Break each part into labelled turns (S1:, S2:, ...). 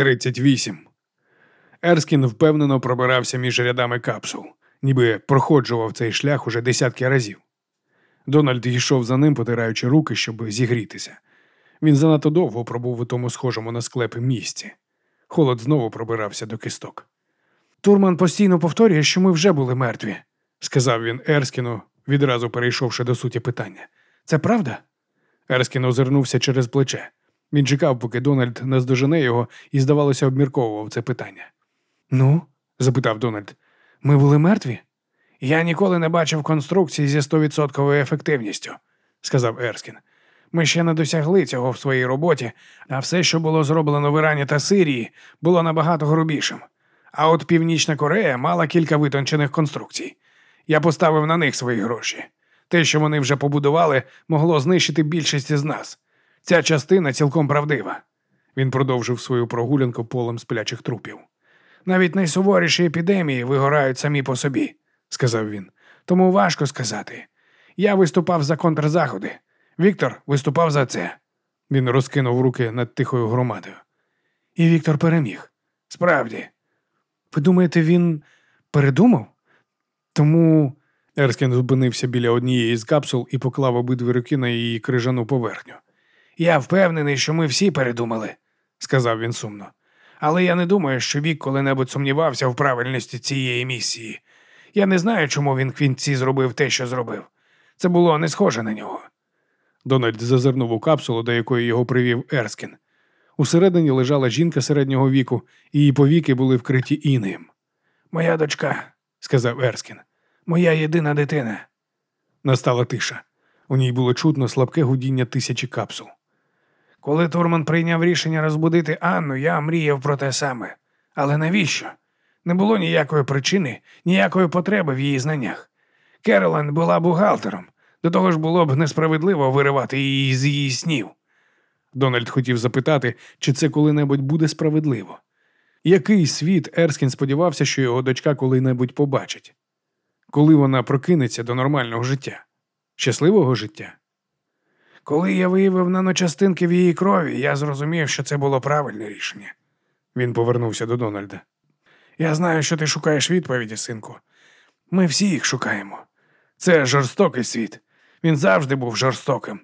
S1: 38. Ерскін впевнено пробирався між рядами капсул, ніби проходжував цей шлях уже десятки разів. Дональд йшов за ним, потираючи руки, щоб зігрітися. Він занадто довго пробув у тому схожому на склепи місці. Холод знову пробирався до кисток. Турман постійно повторює, що ми вже були мертві, сказав він Ерскіну, відразу перейшовши до суті питання. Це правда? Ерскін озирнувся через плече. Він чекав, поки Дональд наздожене його і, здавалося, обмірковував це питання. Ну? запитав Дональд. Ми були мертві? Я ніколи не бачив конструкції зі стовідсотковою ефективністю, сказав Ерскін. Ми ще не досягли цього в своїй роботі, а все, що було зроблено в Ірані та Сирії, було набагато грубішим. А от Північна Корея мала кілька витончених конструкцій. Я поставив на них свої гроші. Те, що вони вже побудували, могло знищити більшість із нас. Ця частина цілком правдива. Він продовжив свою прогулянку полем сплячих трупів. Навіть найсуворіші епідемії вигорають самі по собі, сказав він. Тому важко сказати. Я виступав за контрзаходи. Віктор виступав за це. Він розкинув руки над тихою громадою. І Віктор переміг. Справді. Ви думаєте, він передумав? Тому. Ерскін зупинився біля однієї з капсул і поклав обидві руки на її крижану поверхню. Я впевнений, що ми всі передумали, сказав він сумно. Але я не думаю, що Вік коли-небудь сумнівався в правильності цієї місії. Я не знаю, чому він в кінці зробив те, що зробив. Це було не схоже на нього. Дональд зазирнув у капсулу, до якої його привів Ерскін. Усередині лежала жінка середнього віку, і її повіки були вкриті інеєм. Моя дочка, сказав Ерскін, моя єдина дитина. Настала тиша. У ній було чутно слабке гудіння тисячі капсул. Коли Турман прийняв рішення розбудити Анну, я мріяв про те саме. Але навіщо? Не було ніякої причини, ніякої потреби в її знаннях. Керолен була бухгалтером, до того ж було б несправедливо виривати її з її снів. Дональд хотів запитати, чи це коли-небудь буде справедливо. Який світ Ерскін сподівався, що його дочка коли-небудь побачить? Коли вона прокинеться до нормального життя, щасливого життя? Коли я виявив наночастинки в її крові, я зрозумів, що це було правильне рішення. Він повернувся до Дональда. Я знаю, що ти шукаєш відповіді, синку. Ми всі їх шукаємо. Це жорстокий світ. Він завжди був жорстоким.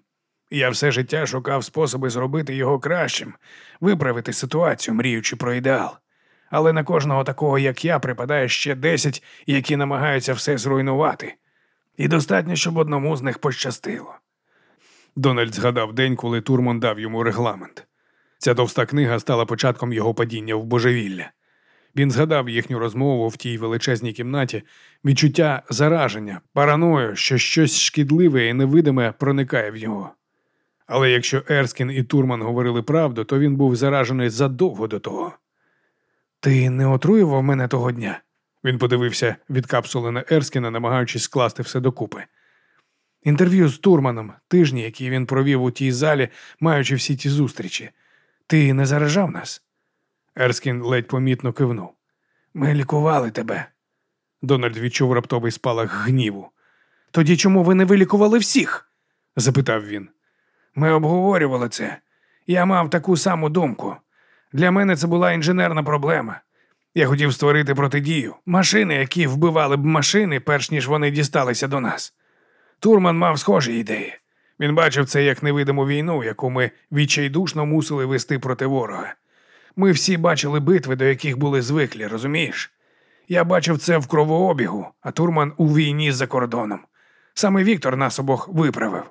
S1: Я все життя шукав способи зробити його кращим, виправити ситуацію, мріючи про ідеал. Але на кожного такого, як я, припадає ще десять, які намагаються все зруйнувати. І достатньо, щоб одному з них пощастило. Дональд згадав день, коли Турман дав йому регламент. Ця товста книга стала початком його падіння в божевілля. Він згадав їхню розмову в тій величезній кімнаті, відчуття зараження, параною, що щось шкідливе і невидиме проникає в нього. Але якщо Ерскін і Турман говорили правду, то він був заражений задовго до того. Ти не отруював мене того дня? Він подивився від капсули на Ерскіна, намагаючись скласти все докупи. Інтерв'ю з Турманом, тижні, які він провів у тій залі, маючи всі ті зустрічі. Ти не заражав нас? Ерскін ледь помітно кивнув. Ми лікували тебе. Дональд відчув раптовий спалах гніву. Тоді чому ви не вилікували всіх? запитав він. Ми обговорювали це. Я мав таку саму думку. Для мене це була інженерна проблема. Я хотів створити протидію, машини, які вбивали б машини, перш ніж вони дісталися до нас. Турман мав схожі ідеї. Він бачив це як невидиму війну, яку ми відчайдушно мусили вести проти ворога. Ми всі бачили битви, до яких були звиклі, розумієш? Я бачив це в кровообігу, а Турман у війні за кордоном. Саме Віктор нас обох виправив.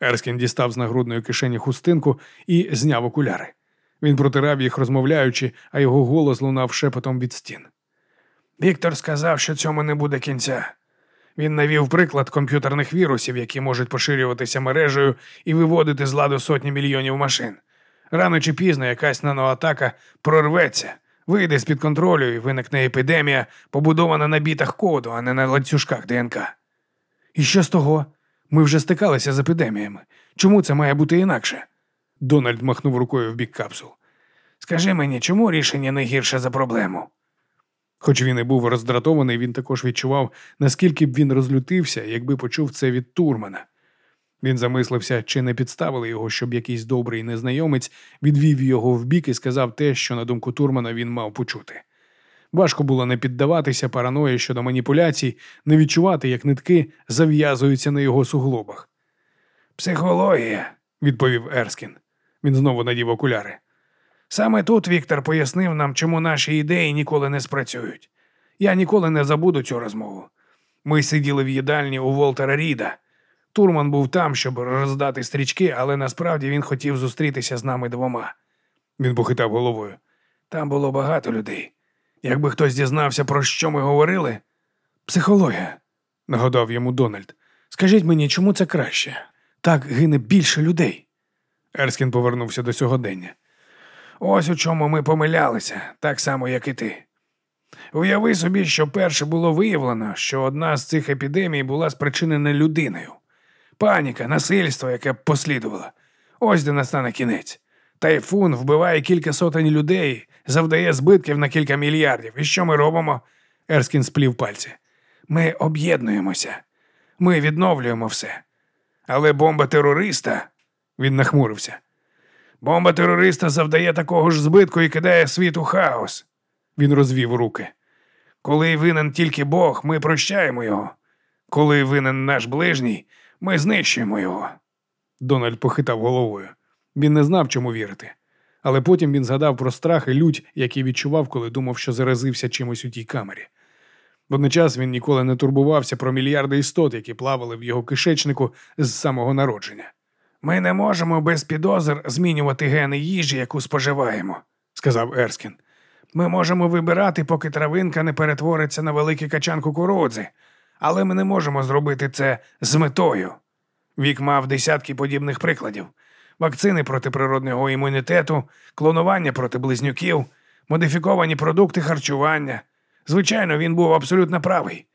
S1: Ерскін дістав з нагрудної кишені хустинку і зняв окуляри. Він протирав їх, розмовляючи, а його голос лунав шепотом від стін. Віктор сказав, що цьому не буде кінця. Він навів приклад комп'ютерних вірусів, які можуть поширюватися мережею і виводити з ладу сотні мільйонів машин. Рано чи пізно якась наноатака прорветься, вийде з під контролю і виникне епідемія, побудована на бітах коду, а не на ланцюжках ДНК. І що з того? Ми вже стикалися з епідеміями. Чому це має бути інакше? Дональд махнув рукою в бік капсул. Скажи мені, чому рішення не гірше за проблему? Хоч він і був роздратований, він також відчував, наскільки б він розлютився, якби почув це від Турмана. Він замислився, чи не підставили його, щоб якийсь добрий незнайомець відвів його вбік і сказав те, що, на думку Турмана, він мав почути. Важко було не піддаватися параної щодо маніпуляцій, не відчувати, як нитки зав'язуються на його суглобах. Психологія, відповів Ерскін. Він знову надів окуляри. Саме тут Віктор пояснив нам, чому наші ідеї ніколи не спрацюють. Я ніколи не забуду цю розмову. Ми сиділи в їдальні у Волтера Ріда. Турман був там, щоб роздати стрічки, але насправді він хотів зустрітися з нами двома. Він похитав головою. Там було багато людей. Якби хтось дізнався, про що ми говорили. Психологія, нагадав йому Дональд. Скажіть мені, чому це краще? Так гине більше людей. Ерскін повернувся до сьогодення. Ось у чому ми помилялися, так само, як і ти. Уяви собі, що перше було виявлено, що одна з цих епідемій була спричинена людиною. Паніка, насильство, яке послідувало. Ось де настане кінець. Тайфун вбиває кілька сотень людей, завдає збитків на кілька мільярдів. І що ми робимо? Ерскін сплів пальці. Ми об'єднуємося, ми відновлюємо все. Але бомба терориста, він нахмурився. Бомба терориста завдає такого ж збитку і кидає світ у хаос. Він розвів руки. Коли винен тільки Бог, ми прощаємо його. Коли винен наш ближній, ми знищуємо його. Дональд похитав головою. Він не знав, чому вірити. Але потім він згадав про страх і лють, який відчував, коли думав, що заразився чимось у тій камері. Водночас він ніколи не турбувався про мільярди істот, які плавали в його кишечнику з самого народження. Ми не можемо без підозр змінювати гени їжі, яку споживаємо, сказав Ерскін. Ми можемо вибирати, поки травинка не перетвориться на великий качан кукурудзи, але ми не можемо зробити це з метою. Вік мав десятки подібних прикладів: вакцини проти природного імунітету, клонування проти близнюків, модифіковані продукти харчування. Звичайно, він був абсолютно правий.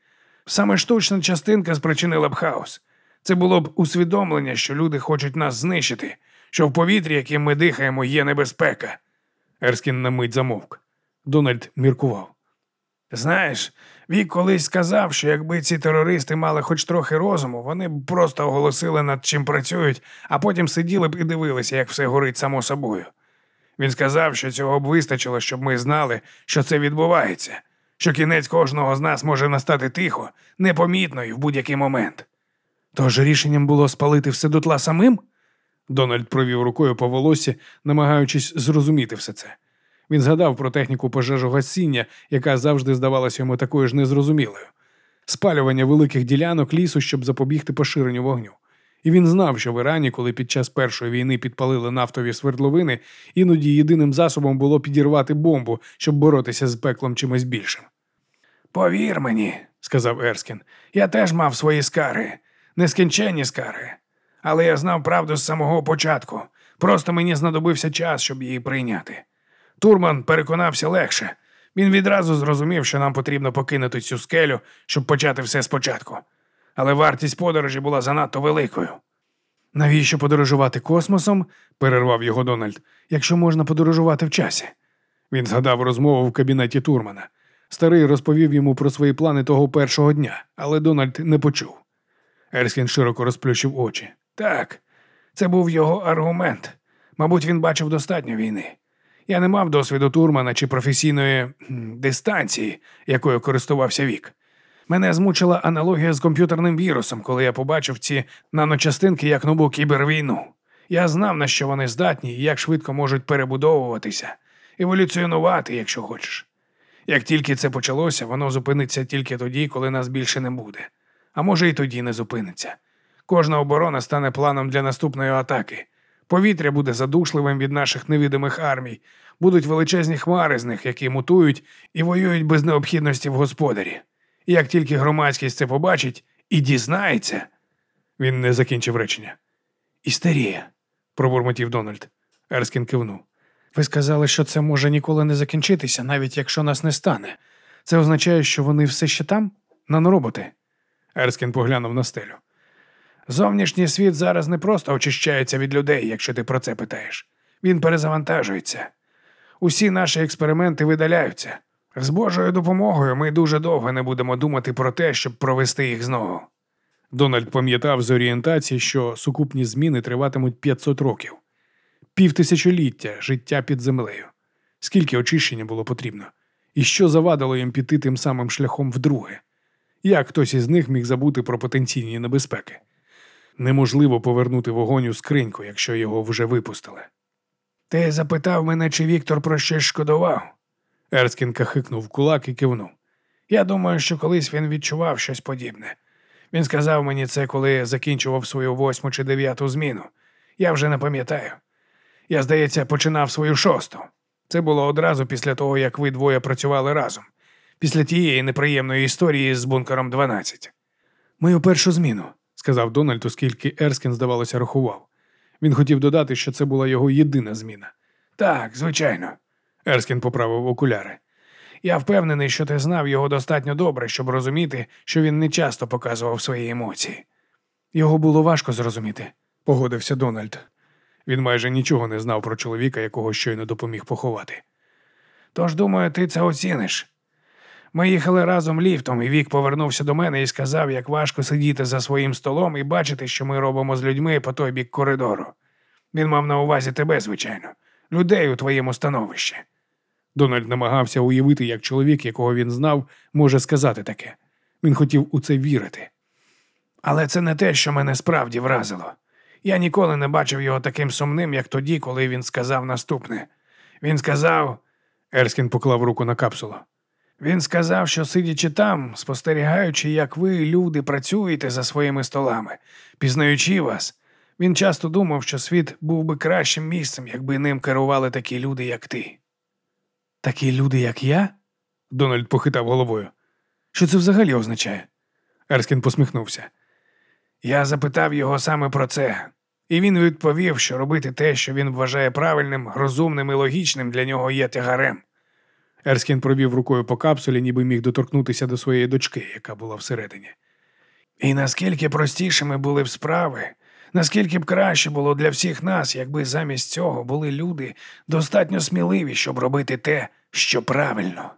S1: Саме штучна частинка спричинила б хаос. Це було б усвідомлення, що люди хочуть нас знищити, що в повітрі, яким ми дихаємо, є небезпека. Ерскін на мить замовк. Дональд міркував. Знаєш, Вік колись сказав, що якби ці терористи мали хоч трохи розуму, вони б просто оголосили, над чим працюють, а потім сиділи б і дивилися, як все горить само собою. Він сказав, що цього б вистачило, щоб ми знали, що це відбувається, що кінець кожного з нас може настати тихо, непомітно і в будь-який момент. Тож рішенням було спалити все дотла самим? Дональд провів рукою по волосі, намагаючись зрозуміти все це. Він згадав про техніку пожежогасіння, яка завжди здавалася йому такою ж незрозумілою, спалювання великих ділянок лісу, щоб запобігти поширенню вогню. І він знав, що в Ірані, коли під час першої війни підпалили нафтові свердловини, іноді єдиним засобом було підірвати бомбу, щоб боротися з пеклом чимось більшим. Повір мені, сказав Ерскін, я теж мав свої скари, нескінченні скари. Але я знав правду з самого початку. Просто мені знадобився час, щоб її прийняти. Турман переконався легше. Він відразу зрозумів, що нам потрібно покинути цю скелю, щоб почати все спочатку. Але вартість подорожі була занадто великою. Навіщо подорожувати космосом? перервав його Дональд, якщо можна подорожувати в часі. Він згадав розмову в кабінеті Турмана. Старий розповів йому про свої плани того першого дня, але Дональд не почув. Ерскін широко розплющив очі. Так, це був його аргумент. Мабуть, він бачив достатньо війни. Я не мав досвіду турмана чи професійної дистанції, якою користувався вік. Мене змучила аналогія з комп'ютерним вірусом, коли я побачив ці наночастинки як нову кібервійну. Я знав, на що вони здатні і як швидко можуть перебудовуватися, еволюціонувати, якщо хочеш. Як тільки це почалося, воно зупиниться тільки тоді, коли нас більше не буде. А може, і тоді не зупиниться. Кожна оборона стане планом для наступної атаки. Повітря буде задушливим від наших невидимих армій, будуть величезні хмари з них, які мутують і воюють без необхідності в господарі. І як тільки громадськість це побачить і дізнається, він не закінчив речення. Істерія, пробурмотів Дональд. Ерскін кивнув. Ви сказали, що це може ніколи не закінчитися, навіть якщо нас не стане. Це означає, що вони все ще там, нанороботи. Ерскін поглянув на стелю. Зовнішній світ зараз не просто очищається від людей, якщо ти про це питаєш. Він перезавантажується. Усі наші експерименти видаляються. З Божою допомогою ми дуже довго не будемо думати про те, щоб провести їх знову. Дональд пам'ятав з орієнтації, що сукупні зміни триватимуть 500 років, півтисячоліття життя під землею. Скільки очищення було потрібно, і що завадило їм піти тим самим шляхом вдруге? Як хтось із них міг забути про потенційні небезпеки? Неможливо повернути вогонь у скриньку, якщо його вже випустили. Ти запитав мене, чи Віктор про щось шкодував? Ерскін кахикнув кулак і кивнув. Я думаю, що колись він відчував щось подібне. Він сказав мені це, коли закінчував свою восьму чи дев'яту зміну. Я вже не пам'ятаю. Я, здається, починав свою шосту. Це було одразу після того, як ви двоє працювали разом, після тієї неприємної історії з бункером 12. Мою першу зміну, сказав Дональд, оскільки Ерскін, здавалося, рахував. Він хотів додати, що це була його єдина зміна. Так, звичайно. Ерскін поправив окуляри. Я впевнений, що ти знав його достатньо добре, щоб розуміти, що він не часто показував свої емоції. Його було важко зрозуміти, погодився Дональд. Він майже нічого не знав про чоловіка, якого щойно допоміг поховати. Тож, думаю, ти це оціниш. Ми їхали разом ліфтом, і Вік повернувся до мене і сказав, як важко сидіти за своїм столом і бачити, що ми робимо з людьми по той бік коридору. Він мав на увазі тебе, звичайно, людей у твоєму становищі. Дональд намагався уявити, як чоловік, якого він знав, може сказати таке. Він хотів у це вірити. Але це не те, що мене справді вразило. Я ніколи не бачив його таким сумним, як тоді, коли він сказав наступне. Він сказав. Ерскін поклав руку на капсулу. Він сказав, що сидячи там, спостерігаючи, як ви, люди, працюєте за своїми столами, пізнаючи вас, він часто думав, що світ був би кращим місцем, якби ним керували такі люди, як ти. Такі люди, як я? Дональд похитав головою. Що це взагалі означає? Ерскін посміхнувся. Я запитав його саме про це, і він відповів, що робити те, що він вважає правильним, розумним і логічним, для нього є тягарем. Ерскін провів рукою по капсулі, ніби міг доторкнутися до своєї дочки, яка була всередині. І наскільки простішими були б справи, наскільки б краще було для всіх нас, якби замість цього були люди достатньо сміливі, щоб робити те, що правильно.